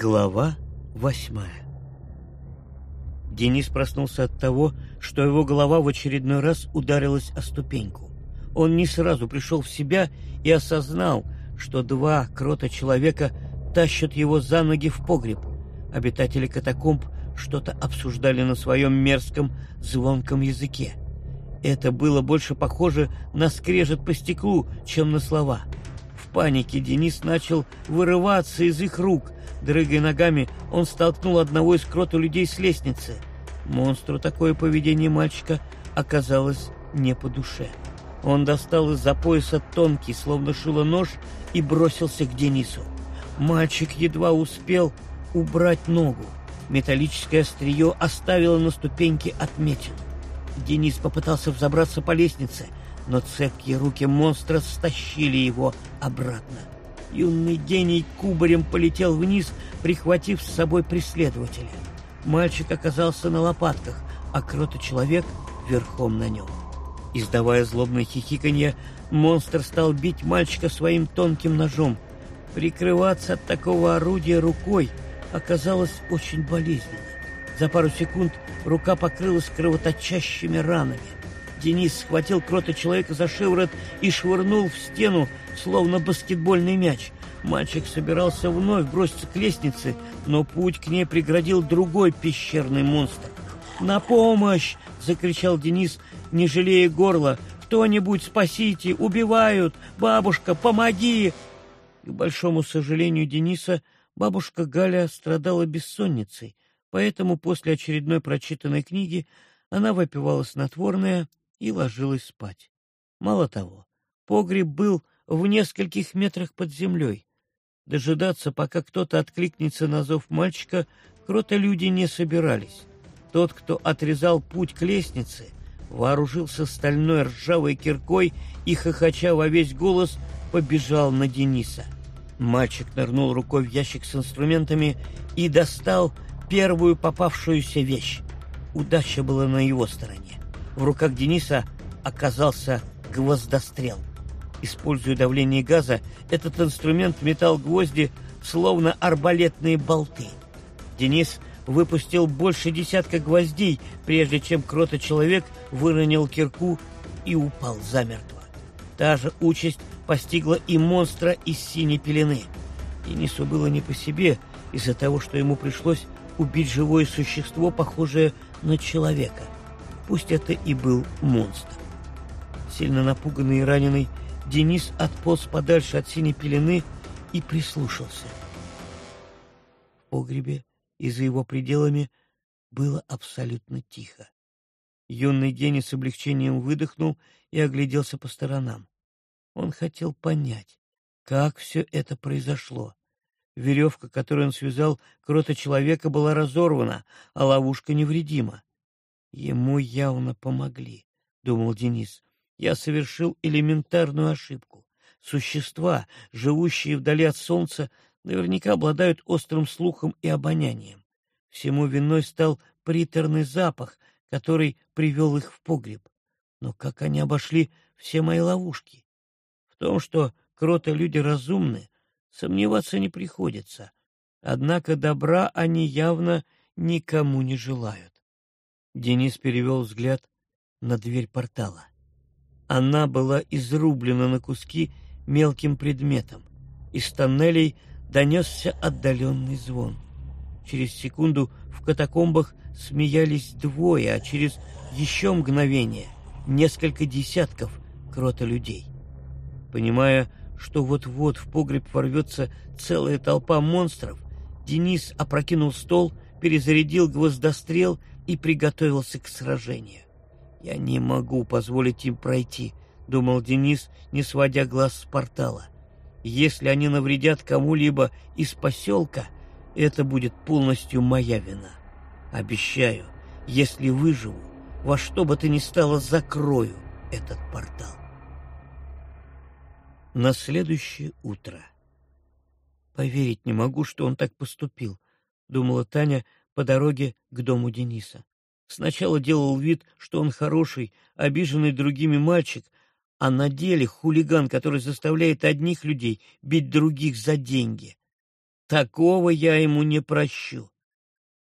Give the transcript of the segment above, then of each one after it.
Глава восьмая Денис проснулся от того, что его голова в очередной раз ударилась о ступеньку. Он не сразу пришел в себя и осознал, что два крота-человека тащат его за ноги в погреб. Обитатели катакомб что-то обсуждали на своем мерзком звонком языке. Это было больше похоже на скрежет по стеклу, чем на слова. Панике Денис начал вырываться из их рук. Дрыгая ногами, он столкнул одного из крота людей с лестницы. Монстру такое поведение мальчика оказалось не по душе. Он достал из-за пояса тонкий, словно шило нож, и бросился к Денису. Мальчик едва успел убрать ногу. Металлическое острие оставило на ступеньке отметину. Денис попытался взобраться по лестнице, но цепкие руки монстра стащили его обратно. Юный гений кубарем полетел вниз, прихватив с собой преследователя. Мальчик оказался на лопатках, а крото-человек верхом на нем. Издавая злобное хихиканье, монстр стал бить мальчика своим тонким ножом. Прикрываться от такого орудия рукой оказалось очень болезненно. За пару секунд рука покрылась кровоточащими ранами. Денис схватил крота человека за шиворот и швырнул в стену, словно баскетбольный мяч. Мальчик собирался вновь броситься к лестнице, но путь к ней преградил другой пещерный монстр. «На помощь!» — закричал Денис, не жалея горла. «Кто-нибудь спасите! Убивают! Бабушка, помоги!» К большому сожалению Дениса, бабушка Галя страдала бессонницей, поэтому после очередной прочитанной книги она выпивала снотворное и ложилась спать. Мало того, погреб был в нескольких метрах под землей. Дожидаться, пока кто-то откликнется на зов мальчика, крота-люди не собирались. Тот, кто отрезал путь к лестнице, вооружился стальной ржавой киркой и, хохоча во весь голос, побежал на Дениса. Мальчик нырнул рукой в ящик с инструментами и достал первую попавшуюся вещь. Удача была на его стороне. В руках Дениса оказался гвоздострел. Используя давление газа, этот инструмент метал гвозди, словно арбалетные болты. Денис выпустил больше десятка гвоздей, прежде чем крото-человек выронил кирку и упал замертво. Та же участь постигла и монстра из синей пелены. Денису было не по себе из-за того, что ему пришлось убить живое существо, похожее на человека. Пусть это и был монстр. Сильно напуганный и раненый, Денис отполз подальше от синей пелены и прислушался. В погребе и за его пределами было абсолютно тихо. Юный гений с облегчением выдохнул и огляделся по сторонам. Он хотел понять, как все это произошло. Веревка, которую он связал крота человека, была разорвана, а ловушка невредима. Ему явно помогли, — думал Денис. Я совершил элементарную ошибку. Существа, живущие вдали от солнца, наверняка обладают острым слухом и обонянием. Всему виной стал приторный запах, который привел их в погреб. Но как они обошли все мои ловушки? В том, что кроты-люди разумны, сомневаться не приходится. Однако добра они явно никому не желают. Денис перевел взгляд на дверь портала. Она была изрублена на куски мелким предметом. Из тоннелей донесся отдаленный звон. Через секунду в катакомбах смеялись двое, а через еще мгновение несколько десятков крота-людей. Понимая, что вот-вот в погреб ворвется целая толпа монстров, Денис опрокинул стол, перезарядил гвоздострел и приготовился к сражению. «Я не могу позволить им пройти», — думал Денис, не сводя глаз с портала. «Если они навредят кому-либо из поселка, это будет полностью моя вина. Обещаю, если выживу, во что бы то ни стало закрою этот портал». На следующее утро. «Поверить не могу, что он так поступил», — думала Таня по дороге к дому Дениса. Сначала делал вид, что он хороший, обиженный другими мальчик, а на деле хулиган, который заставляет одних людей бить других за деньги. Такого я ему не прощу.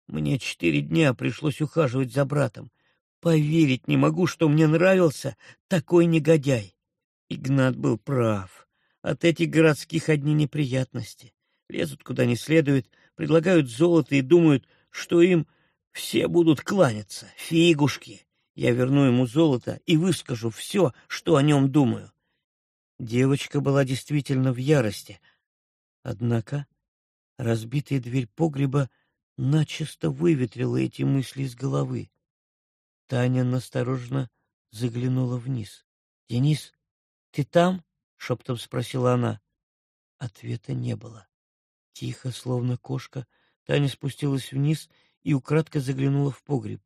Мне четыре дня пришлось ухаживать за братом. Поверить не могу, что мне нравился такой негодяй. Игнат был прав. От этих городских одни неприятности. Лезут куда не следует, предлагают золото и думают, что им все будут кланяться. Фигушки! Я верну ему золото и выскажу все, что о нем думаю. Девочка была действительно в ярости. Однако разбитая дверь погреба начисто выветрила эти мысли из головы. Таня настороженно заглянула вниз. — Денис, ты там? — шептом спросила она. Ответа не было. Тихо, словно кошка, Таня спустилась вниз и украдко заглянула в погреб.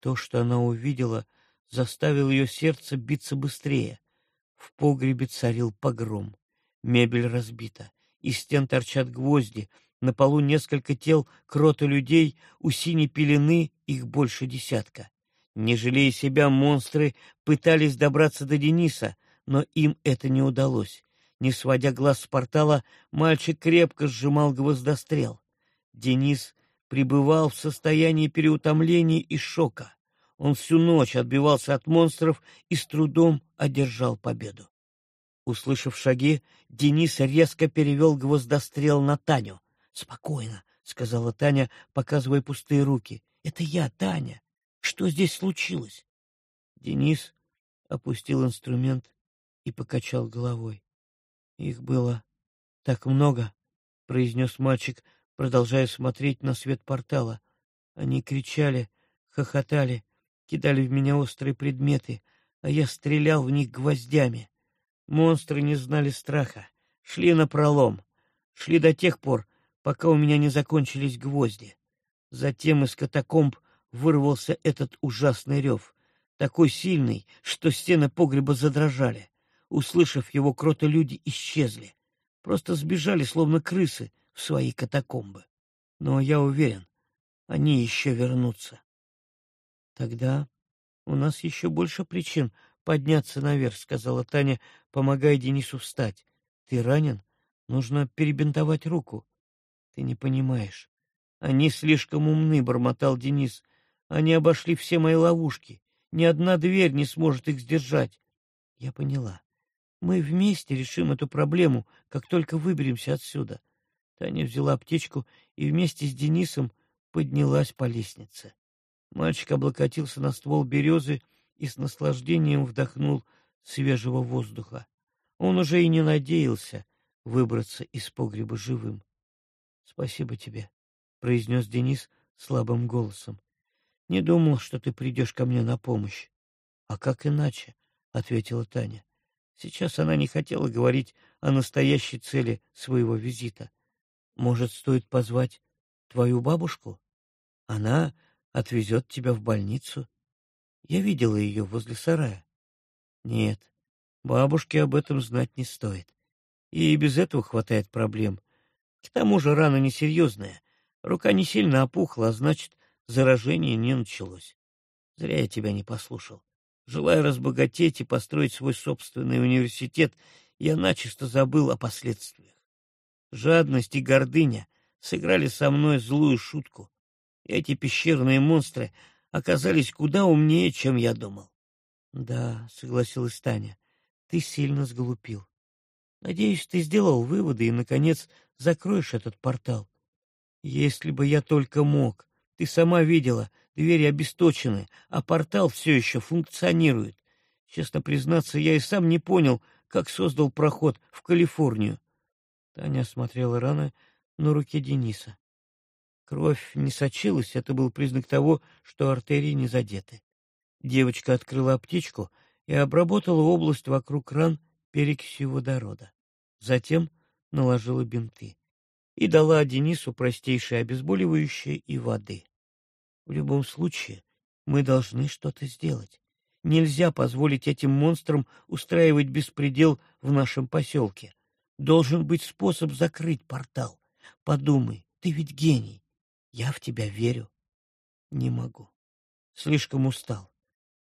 То, что она увидела, заставило ее сердце биться быстрее. В погребе царил погром. Мебель разбита, из стен торчат гвозди, на полу несколько тел крота людей, у синей пелены их больше десятка. Не жалея себя, монстры пытались добраться до Дениса, но им это не удалось. Не сводя глаз с портала, мальчик крепко сжимал гвоздострел. Денис пребывал в состоянии переутомления и шока. Он всю ночь отбивался от монстров и с трудом одержал победу. Услышав шаги, Денис резко перевел гвоздострел на Таню. — Спокойно, — сказала Таня, показывая пустые руки. — Это я, Таня. Что здесь случилось? Денис опустил инструмент и покачал головой. — Их было так много, — произнес мальчик, продолжая смотреть на свет портала. Они кричали, хохотали, кидали в меня острые предметы, а я стрелял в них гвоздями. Монстры не знали страха, шли на пролом, шли до тех пор, пока у меня не закончились гвозди. Затем из катакомб вырвался этот ужасный рев, такой сильный, что стены погреба задрожали. Услышав его, кроты люди исчезли, просто сбежали, словно крысы, в свои катакомбы. Но я уверен, они еще вернутся. Тогда у нас еще больше причин подняться наверх, сказала Таня, помогая Денису встать. Ты ранен? Нужно перебинтовать руку. Ты не понимаешь. Они слишком умны, бормотал Денис. Они обошли все мои ловушки. Ни одна дверь не сможет их сдержать. Я поняла. Мы вместе решим эту проблему, как только выберемся отсюда. Таня взяла аптечку и вместе с Денисом поднялась по лестнице. Мальчик облокотился на ствол березы и с наслаждением вдохнул свежего воздуха. Он уже и не надеялся выбраться из погреба живым. — Спасибо тебе, — произнес Денис слабым голосом. — Не думал, что ты придешь ко мне на помощь. — А как иначе? — ответила Таня. Сейчас она не хотела говорить о настоящей цели своего визита. Может, стоит позвать твою бабушку? Она отвезет тебя в больницу. Я видела ее возле сарая. Нет, бабушке об этом знать не стоит. И без этого хватает проблем. К тому же рана несерьезная. Рука не сильно опухла, а значит, заражение не началось. Зря я тебя не послушал. Желая разбогатеть и построить свой собственный университет, я начисто забыл о последствиях. Жадность и гордыня сыграли со мной злую шутку. Эти пещерные монстры оказались куда умнее, чем я думал. — Да, — согласилась Таня, — ты сильно сглупил. Надеюсь, ты сделал выводы и, наконец, закроешь этот портал. Если бы я только мог. Ты сама видела, двери обесточены, а портал все еще функционирует. Честно признаться, я и сам не понял, как создал проход в Калифорнию. Таня осмотрела раны на руке Дениса. Кровь не сочилась, это был признак того, что артерии не задеты. Девочка открыла аптечку и обработала область вокруг ран перекисью водорода. Затем наложила бинты и дала Денису простейшее обезболивающее и воды. В любом случае, мы должны что-то сделать. Нельзя позволить этим монстрам устраивать беспредел в нашем поселке. Должен быть способ закрыть портал. Подумай, ты ведь гений. Я в тебя верю. Не могу. Слишком устал.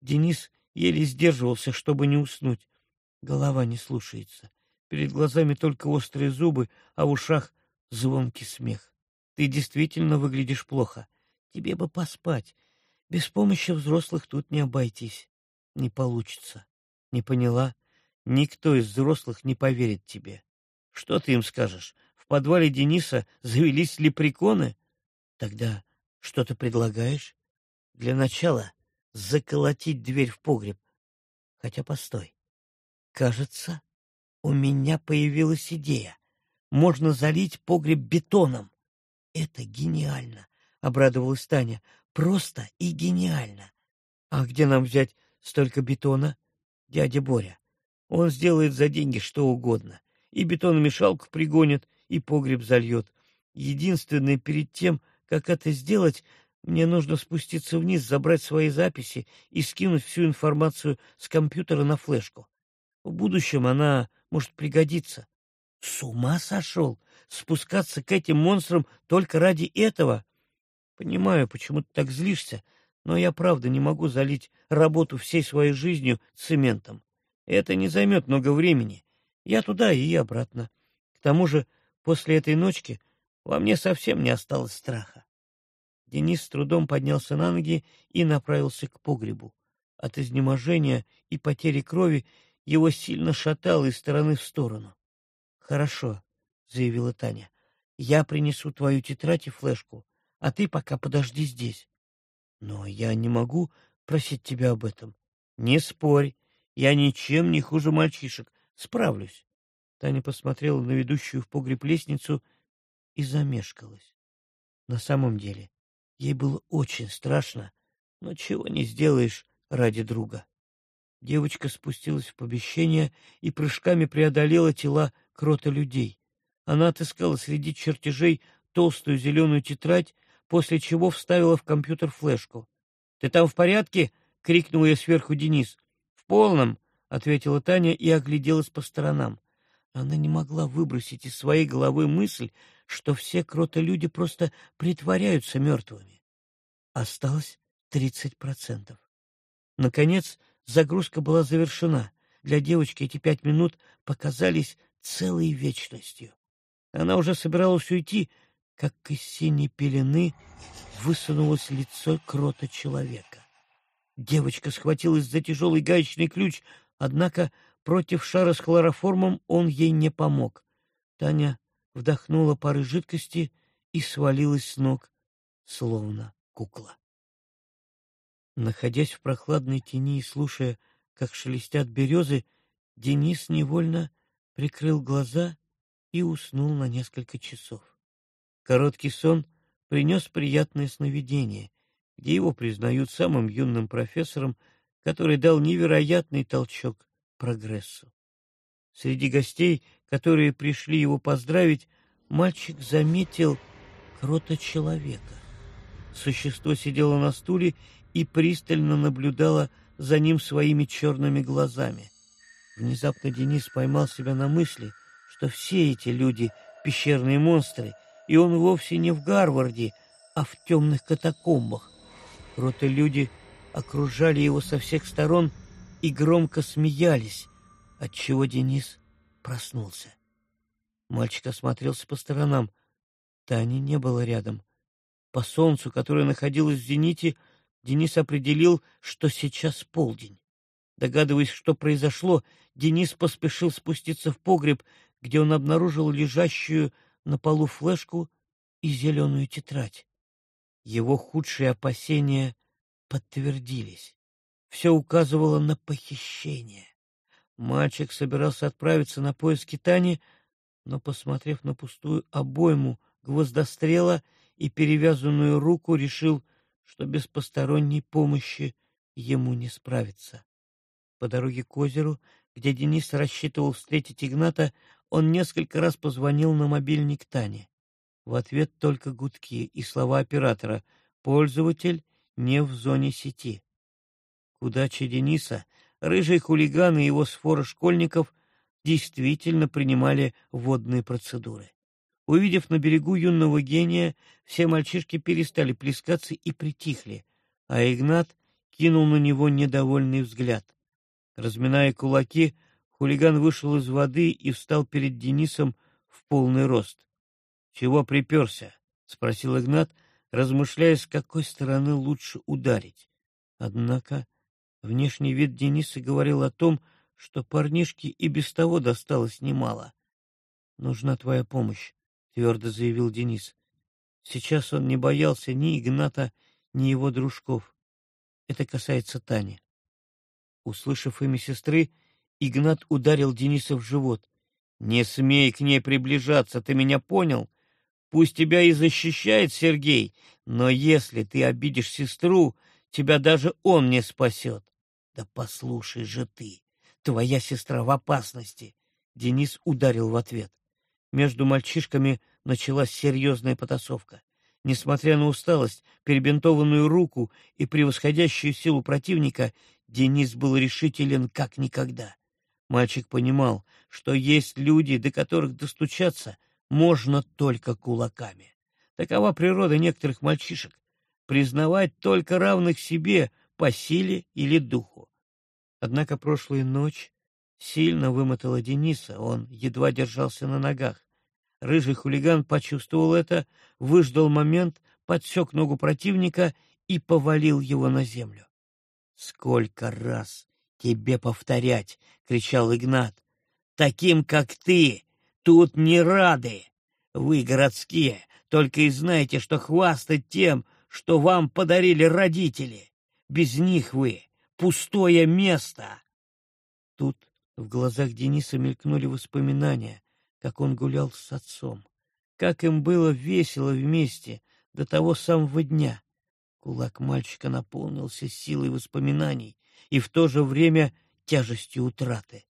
Денис еле сдерживался, чтобы не уснуть. Голова не слушается. Перед глазами только острые зубы, а в ушах звонкий смех. «Ты действительно выглядишь плохо. Тебе бы поспать. Без помощи взрослых тут не обойтись. Не получится. Не поняла? Никто из взрослых не поверит тебе. Что ты им скажешь? В подвале Дениса завелись лепреконы? Тогда что ты предлагаешь? Для начала заколотить дверь в погреб. Хотя постой. Кажется, у меня появилась идея. Можно залить погреб бетоном. Это гениально, обрадовалась Таня. Просто и гениально. А где нам взять столько бетона? Дядя Боря. Он сделает за деньги что угодно. И бетономешалку пригонит, и погреб зальет. Единственное, перед тем, как это сделать, мне нужно спуститься вниз, забрать свои записи и скинуть всю информацию с компьютера на флешку. В будущем она может пригодиться. С ума сошел? Спускаться к этим монстрам только ради этого? Понимаю, почему ты так злишься, но я правда не могу залить работу всей своей жизнью цементом. Это не займет много времени. Я туда и обратно. К тому же, после этой ночки во мне совсем не осталось страха. Денис с трудом поднялся на ноги и направился к погребу. От изнеможения и потери крови его сильно шатало из стороны в сторону. — Хорошо, — заявила Таня. — Я принесу твою тетрадь и флешку, а ты пока подожди здесь. — Но я не могу просить тебя об этом. — Не спорь, я ничем не хуже мальчишек, справлюсь. Таня посмотрела на ведущую в погреб лестницу и замешкалась. На самом деле, Ей было очень страшно, но чего не сделаешь ради друга. Девочка спустилась в помещение и прыжками преодолела тела крота людей. Она отыскала среди чертежей толстую зеленую тетрадь, после чего вставила в компьютер флешку. — Ты там в порядке? — крикнул ей сверху Денис. — В полном, — ответила Таня и огляделась по сторонам. Она не могла выбросить из своей головы мысль, что все кротолюди просто притворяются мертвыми. Осталось тридцать процентов. Наконец, загрузка была завершена. Для девочки эти пять минут показались целой вечностью. Она уже собиралась уйти, как из синей пелены высунулось лицо крота человека. Девочка схватилась за тяжелый гаечный ключ, однако против шара с хлороформом он ей не помог. Таня вдохнула пары жидкости и свалилась с ног, словно кукла. Находясь в прохладной тени и слушая, как шелестят березы, Денис невольно прикрыл глаза и уснул на несколько часов. Короткий сон принес приятное сновидение, где его признают самым юным профессором, который дал невероятный толчок прогрессу. Среди гостей, которые пришли его поздравить, мальчик заметил крота-человека. Существо сидело на стуле и пристально наблюдало за ним своими черными глазами. Внезапно Денис поймал себя на мысли, что все эти люди — пещерные монстры, и он вовсе не в Гарварде, а в темных катакомбах. Кроты-люди окружали его со всех сторон — и громко смеялись, отчего Денис проснулся. Мальчик осмотрелся по сторонам. Тани не было рядом. По солнцу, которое находилось в зените, Денис определил, что сейчас полдень. Догадываясь, что произошло, Денис поспешил спуститься в погреб, где он обнаружил лежащую на полу флешку и зеленую тетрадь. Его худшие опасения подтвердились все указывало на похищение. Мальчик собирался отправиться на поиски Тани, но, посмотрев на пустую обойму гвоздострела и перевязанную руку, решил, что без посторонней помощи ему не справиться. По дороге к озеру, где Денис рассчитывал встретить Игната, он несколько раз позвонил на мобильник Тане. В ответ только гудки и слова оператора «Пользователь не в зоне сети». К удаче Дениса рыжий хулиган и его сфора школьников действительно принимали водные процедуры. Увидев на берегу юного гения, все мальчишки перестали плескаться и притихли, а Игнат кинул на него недовольный взгляд. Разминая кулаки, хулиган вышел из воды и встал перед Денисом в полный рост. Чего приперся? — спросил Игнат, размышляя, с какой стороны лучше ударить. Однако внешний вид Дениса говорил о том, что парнишке и без того досталось немало. «Нужна твоя помощь», — твердо заявил Денис. Сейчас он не боялся ни Игната, ни его дружков. Это касается Тани. Услышав имя сестры, Игнат ударил Дениса в живот. «Не смей к ней приближаться, ты меня понял? Пусть тебя и защищает Сергей, но если ты обидишь сестру, тебя даже он не спасет. Да послушай же ты, твоя сестра в опасности. Денис ударил в ответ. Между мальчишками началась серьезная потасовка. Несмотря на усталость, перебинтованную руку и превосходящую силу противника, Денис был решителен как никогда. Мальчик понимал, что есть люди, до которых достучаться можно только кулаками. Такова природа некоторых мальчишек — признавать только равных себе по силе или духу. Однако прошлая ночь сильно вымотала Дениса, он едва держался на ногах. Рыжий хулиган почувствовал это, выждал момент, подсек ногу противника и повалил его на землю. «Сколько раз тебе повторять!» — кричал Игнат. «Таким, как ты, тут не рады! Вы, городские, только и знаете, что хвастать тем, что вам подарили родители. Без них вы — пустое место!» Тут в глазах Дениса мелькнули воспоминания, как он гулял с отцом, как им было весело вместе до того самого дня. Кулак мальчика наполнился силой воспоминаний и в то же время тяжестью утраты.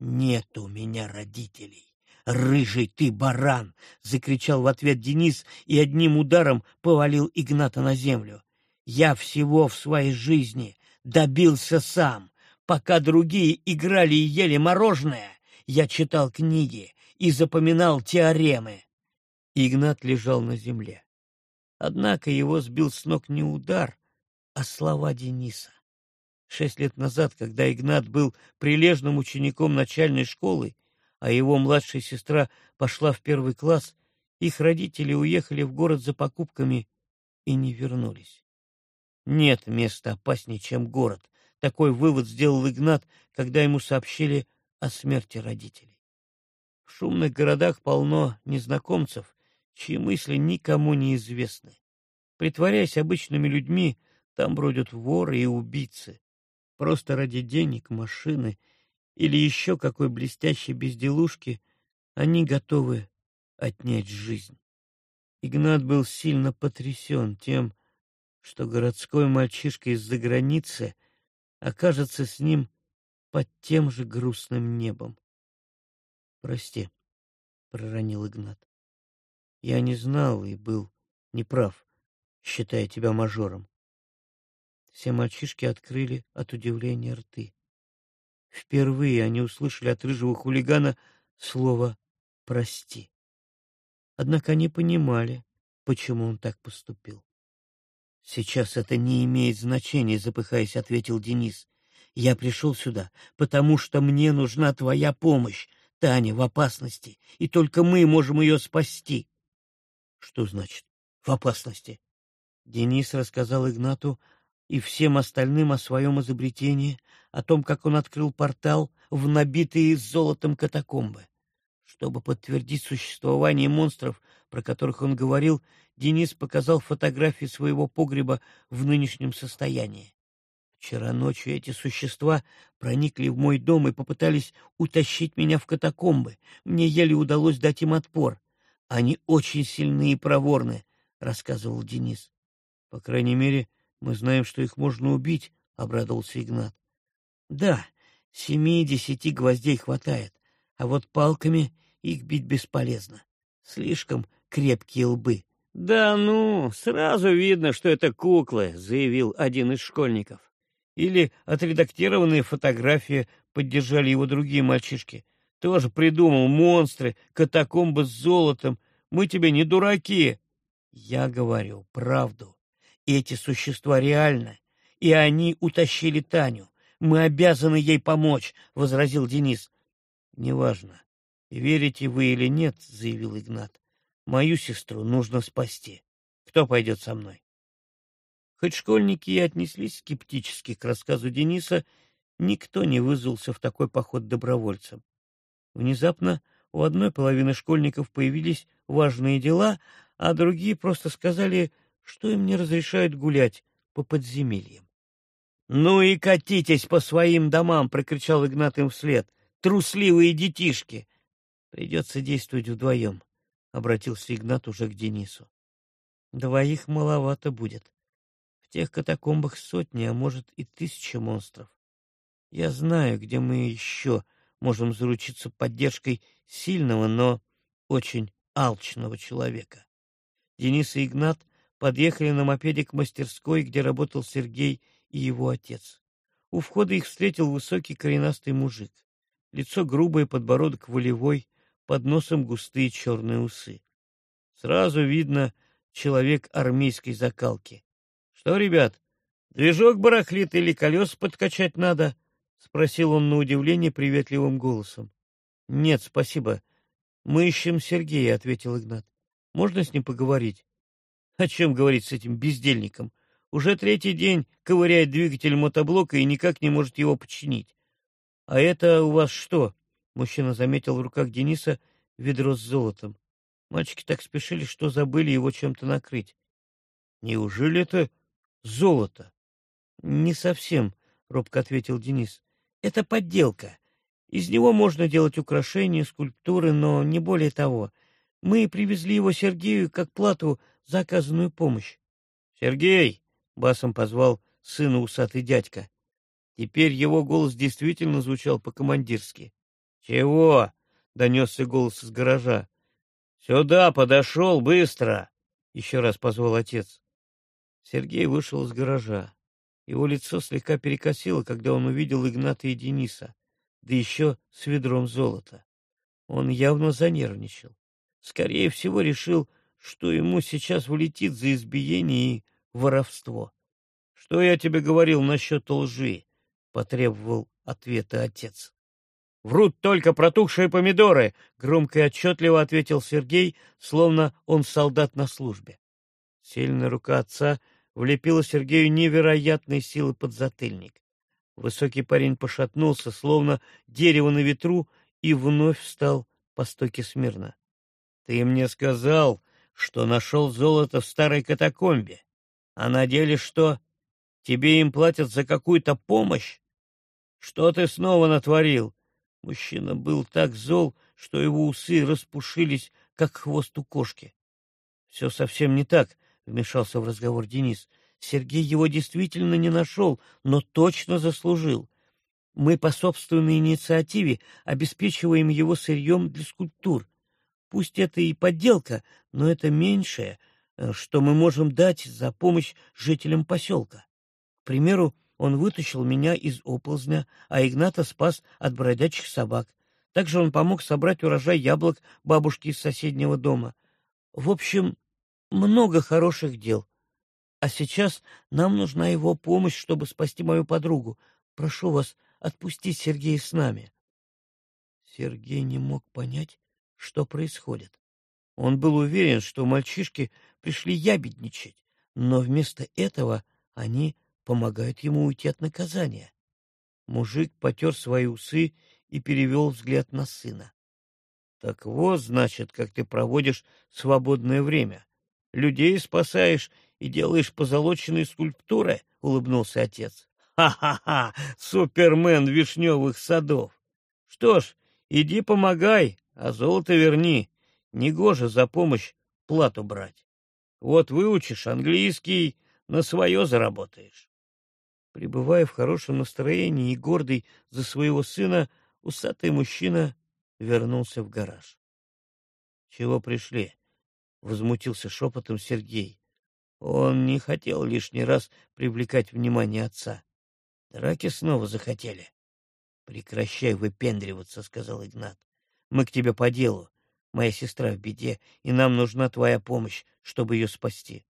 «Нет у меня родителей! Рыжий ты баран!» — закричал в ответ Денис и одним ударом повалил Игната на землю. «Я всего в своей жизни добился сам. Пока другие играли и ели мороженое, я читал книги, и запоминал теоремы. Игнат лежал на земле. Однако его сбил с ног не удар, а слова Дениса. Шесть лет назад, когда Игнат был прилежным учеником начальной школы, а его младшая сестра пошла в первый класс, их родители уехали в город за покупками и не вернулись. Нет места опаснее, чем город. Такой вывод сделал Игнат, когда ему сообщили о смерти родителей. В шумных городах полно незнакомцев, чьи мысли никому не известны. Притворяясь обычными людьми, там бродят воры и убийцы. Просто ради денег, машины или еще какой блестящей безделушки они готовы отнять жизнь. Игнат был сильно потрясен тем, что городской мальчишка из-за границы окажется с ним под тем же грустным небом. Прости, проронил Игнат. Я не знал и был неправ, считая тебя мажором. Все мальчишки открыли от удивления рты. Впервые они услышали от рыжего хулигана слово «прости». Однако они понимали, почему он так поступил. «Сейчас это не имеет значения», — запыхаясь, ответил Денис. «Я пришел сюда, потому что мне нужна твоя помощь. Таня в опасности, и только мы можем ее спасти. Что значит «в опасности»? Денис рассказал Игнату и всем остальным о своем изобретении, о том, как он открыл портал в набитые золотом катакомбы. Чтобы подтвердить существование монстров, про которых он говорил, Денис показал фотографии своего погреба в нынешнем состоянии. Вчера ночью эти существа проникли в мой дом и попытались утащить меня в катакомбы. Мне еле удалось дать им отпор. Они очень сильны и проворны, — рассказывал Денис. — По крайней мере, мы знаем, что их можно убить, — обрадовался Игнат. — Да, семи-десяти гвоздей хватает, а вот палками их бить бесполезно. Слишком крепкие лбы. — Да ну, сразу видно, что это куклы, — заявил один из школьников. Или отредактированные фотографии поддержали его другие мальчишки. Тоже придумал монстры, катакомбы с золотом. Мы тебе не дураки. Я говорю правду. Эти существа реальны, и они утащили Таню. Мы обязаны ей помочь, — возразил Денис. — Неважно, верите вы или нет, — заявил Игнат. Мою сестру нужно спасти. Кто пойдет со мной? Хоть школьники и отнеслись скептически к рассказу Дениса, никто не вызвался в такой поход добровольцем. Внезапно у одной половины школьников появились важные дела, а другие просто сказали, что им не разрешают гулять по подземельям. «Ну и катитесь по своим домам!» — прокричал Игнат им вслед. «Трусливые детишки!» «Придется действовать вдвоем», — обратился Игнат уже к Денису. «Двоих маловато будет. В тех катакомбах сотни, а может и тысячи монстров. Я знаю, где мы еще можем заручиться поддержкой сильного, но очень алчного человека». Денис и Игнат подъехали на мопеде к мастерской, где работал Сергей и его отец. У входа их встретил высокий коренастый мужик. Лицо грубое, подбородок волевой, под носом густые черные усы. Сразу видно человек армейской закалки. — Что, ребят, движок барахлит или колес подкачать надо? — спросил он на удивление приветливым голосом. — Нет, спасибо. Мы ищем Сергея, — ответил Игнат. — Можно с ним поговорить? — О чем говорить с этим бездельником? Уже третий день ковыряет двигатель мотоблока и никак не может его починить. — А это у вас что? — мужчина заметил в руках Дениса ведро с золотом. Мальчики так спешили, что забыли его чем-то накрыть. — Неужели это золото? — Не совсем, — робко ответил Денис. — Это подделка. Из него можно делать украшения, скульптуры, но не более того. Мы привезли его Сергею как плату за оказанную помощь. — Сергей! — басом позвал сына усатый дядька. Теперь его голос действительно звучал по-командирски. — Чего? — донесся голос из гаража. — Сюда подошел, быстро! — еще раз позвал отец. Сергей вышел из гаража. Его лицо слегка перекосило, когда он увидел Игната и Дениса, да еще с ведром золота. Он явно занервничал. Скорее всего, решил, что ему сейчас влетит за избиение и воровство. — Что я тебе говорил насчет лжи? — потребовал ответа отец. — Врут только протухшие помидоры! — громко и отчетливо ответил Сергей, словно он солдат на службе. Сильная рука отца влепила Сергею невероятной силы под затыльник. Высокий парень пошатнулся, словно дерево на ветру, и вновь встал по стойке смирно. — Ты мне сказал, что нашел золото в старой катакомбе. А на деле что? Тебе им платят за какую-то помощь? Что ты снова натворил? Мужчина был так зол, что его усы распушились, как хвост у кошки. Все совсем не так, — вмешался в разговор Денис. Сергей его действительно не нашел, но точно заслужил. Мы по собственной инициативе обеспечиваем его сырьем для скульптур. Пусть это и подделка, но это меньшее — Э, что мы можем дать за помощь жителям поселка. К примеру, он вытащил меня из оползня, а Игната спас от бродячих собак. Также он помог собрать урожай яблок бабушки из соседнего дома. В общем, много хороших дел. А сейчас нам нужна его помощь, чтобы спасти мою подругу. Прошу вас, отпустить Сергея с нами. Сергей не мог понять, что происходит. Он был уверен, что мальчишки пришли ябедничать, но вместо этого они помогают ему уйти от наказания. Мужик потер свои усы и перевел взгляд на сына. — Так вот, значит, как ты проводишь свободное время. Людей спасаешь и делаешь позолоченные скульптуры, — улыбнулся отец. Ха-ха-ха! Супермен вишневых садов! Что ж, иди помогай, а золото верни. Негоже за помощь плату брать. Вот выучишь английский, на свое заработаешь. Пребывая в хорошем настроении и гордый за своего сына, усатый мужчина вернулся в гараж. — Чего пришли? — возмутился шепотом Сергей. Он не хотел лишний раз привлекать внимание отца. Драки снова захотели. — Прекращай выпендриваться, — сказал Игнат. — Мы к тебе по делу. Моя сестра в беде, и нам нужна твоя помощь, чтобы ее спасти.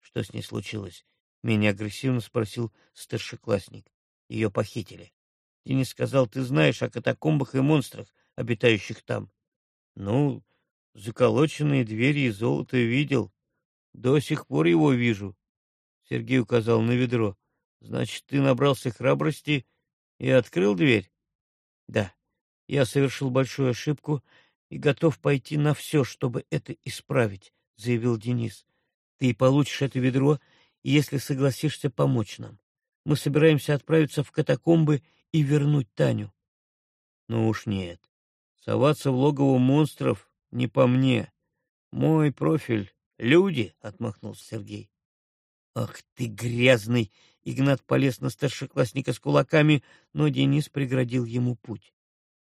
Что с ней случилось? Меня агрессивно спросил старшеклассник. Ее похитили. Денис сказал, ты знаешь о катакомбах и монстрах, обитающих там. Ну, Заколоченные двери и золото видел. До сих пор его вижу. Сергей указал на ведро. Значит, ты набрался храбрости и открыл дверь? Да. Я совершил большую ошибку и готов пойти на все, чтобы это исправить, заявил Денис. Ты получишь это ведро, если согласишься помочь нам. Мы собираемся отправиться в катакомбы и вернуть Таню. Ну уж нет. Соваться в логово монстров не по мне. Мой профиль — люди, — отмахнулся Сергей. Ах ты грязный! Игнат полез на старшеклассника с кулаками, но Денис преградил ему путь.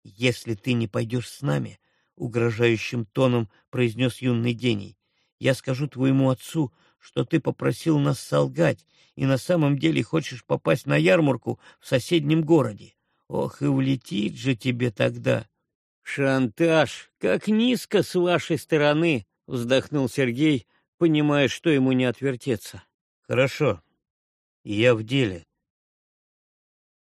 Если ты не пойдешь с нами, — угрожающим тоном произнес юный гений, — я скажу твоему отцу, что ты попросил нас солгать и на самом деле хочешь попасть на ярмарку в соседнем городе. Ох, и влетит же тебе тогда. Шантаж, как низко с вашей стороны, вздохнул Сергей, понимая, что ему не отвертеться. Хорошо. Я в деле,